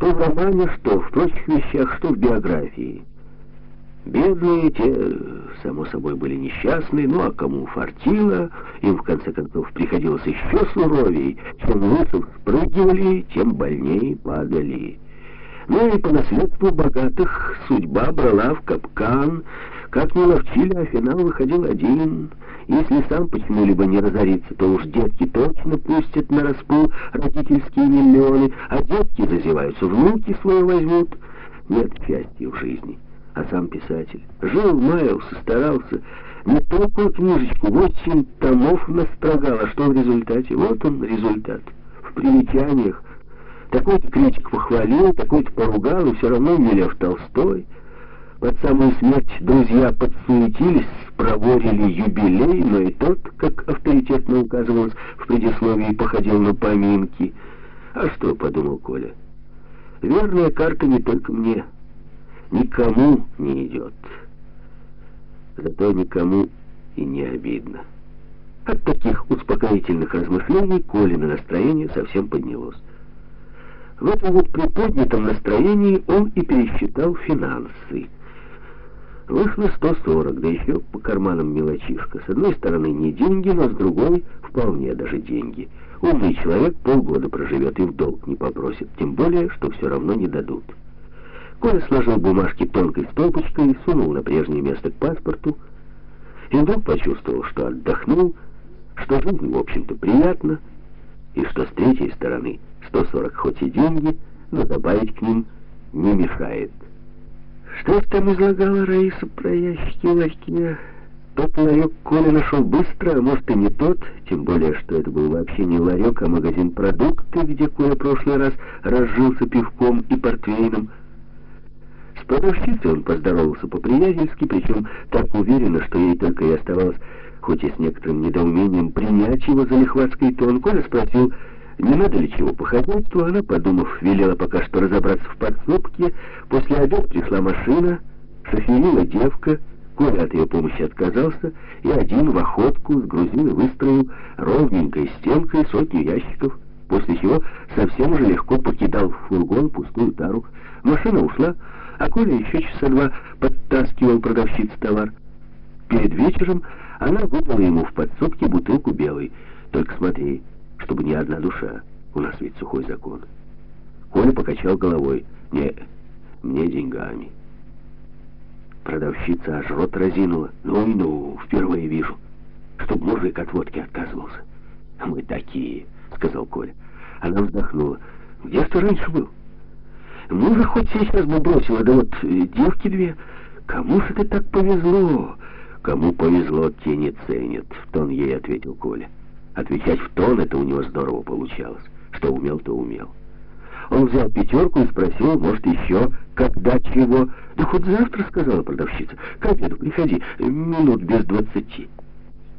Что в романе, что в прочих вещах, что в биографии. Бедные те, само собой, были несчастны, ну а кому фартило, им в конце концов приходилось еще суровее. Чем выше спрыгивали, тем больнее падали. Ну и по наследству богатых судьба брала в капкан. Как не ловчили, а финал выходил один. Если сам почему-либо не разорится, то уж детки точно пустят на распул родительские миллионы, а детки зазеваются, внуки свое возьмут. Нет счастья в жизни а сам писатель. Жил, маялся, старался. Не только книжечку, восемь томов настрогал, а что в результате? Вот он результат. В примечаниях. Такой-то критик похвалил, такой-то поругал, и все равно не Лев Толстой. Под самую смерть друзья подсуетились, проворили юбилей, но и тот, как авторитетно указывалось в предисловии, походил на поминки. А что, подумал Коля, верная карта не только мне никому не идет. Зато никому и не обидно. От таких успокоительных размышлений Колина настроение совсем поднялось. В этом вот приподнятом настроении он и пересчитал финансы. Вышло 140, да еще по карманам мелочишка. С одной стороны не деньги, но с другой вполне даже деньги. Умный человек полгода проживет и в долг не попросит, тем более, что все равно не дадут. Коля сложил бумажки тонкой стопочкой и сунул на прежнее место к паспорту. И вдруг почувствовал, что отдохнул, что жизнь, в общем-то, приятна, и что с третьей стороны 140 хоть и деньги, но добавить к ним не мешает. Что там излагала Раиса про ящики в ларьке? Тот ларек Коля нашел быстро, а может и не тот, тем более, что это был вообще не ларек, а магазин продукты, где Коля прошлый раз разжился пивком и портвейном. С продавщицей он поздоровался по-приятельски, причем так уверенно, что ей только и оставалось, хоть и с некоторым недоумением, принять его за лихватский тон. Коля спросил, не надо ли чего по хозяйству. Она, подумав, велела пока что разобраться в подсобке. После обеда пришла машина, шоферила девка. Коля от ее помощи отказался и один в охотку сгрузил и выстроил ровненькой стенкой сотню ящиков, после чего совсем уже легко покидал в фургон пустую тару. Машина ушла, а Коля еще часа два подтаскивал продавщиц товар. Перед вечером она выдала ему в подсобке бутылку белой. Только смотри, чтобы ни одна душа. У нас ведь сухой закон. Коля покачал головой. Не, мне деньгами. Продавщица аж рот разинула. Ну и ну, впервые вижу, чтоб мужик от водки отказывался. Мы такие, сказал Коля. Она вздохнула. Где ты раньше был? Мужа хоть сейчас бы бросила, да вот э, девки две. Кому же это так повезло? Кому повезло, те не ценят, в тон ей ответил Коля. Отвечать в тон это у него здорово получалось. Что умел, то умел. Он взял пятерку и спросил, может, еще, когда чего. «Да хоть завтра», — сказала продавщица. «К обеду приходи, минут без двадцати».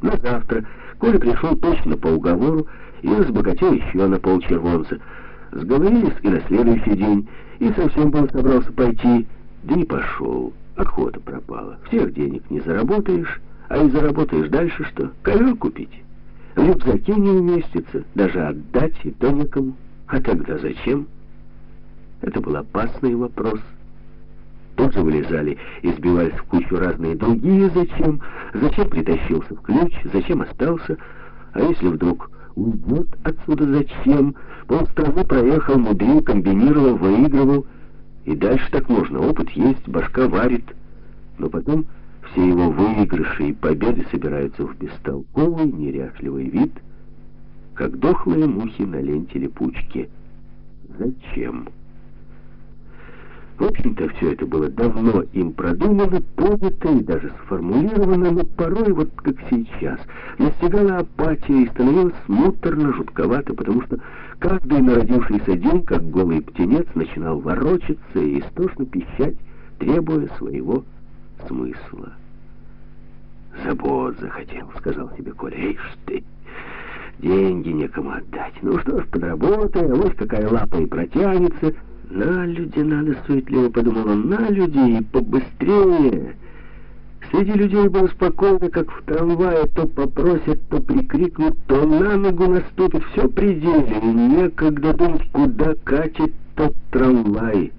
На завтра Коля пришел точно по уговору и разбогател еще на полчервонца. Сговорились и на следующий день, и совсем был собрался пойти, да не пошел. Охота пропала. Всех денег не заработаешь, а и заработаешь дальше что? Ковер купить. В рюкзаке не уместится, даже отдать и то некому. А тогда зачем? Это был опасный вопрос. Тут же вылезали и сбивались в кучу разные другие «зачем?», «зачем притащился в ключ?», «зачем остался?», а если вдруг уйдет отсюда зачем? Полстраны проехал, мудрил, комбинировал, выигрывал. И дальше так можно. Опыт есть, башка варит. Но потом все его выигрыши и победы собираются в бестолковый, неряшливый вид, как дохлые мухи на ленте липучки. Зачем? В общем-то, все это было давно им продумано, понято и даже сформулировано, но порой, вот как сейчас, настигала апатия и становилось муторно, жутковато, потому что каждый народившийся день, как голый птенец, начинал ворочаться и истошно пищать, требуя своего смысла. «Забот захотел», — сказал себе Коля. «Ишь ты, деньги некому отдать. Ну что ж, подработай, а вот какая лапа и протянется». «На люди надо суетливо», — подумал он, — «на людей и побыстрее». Среди людей было спокойно, как в трамвае, то попросят, то прикрикнут, то на ногу наступит, все пределе, некогда думать, куда катит тот трамвай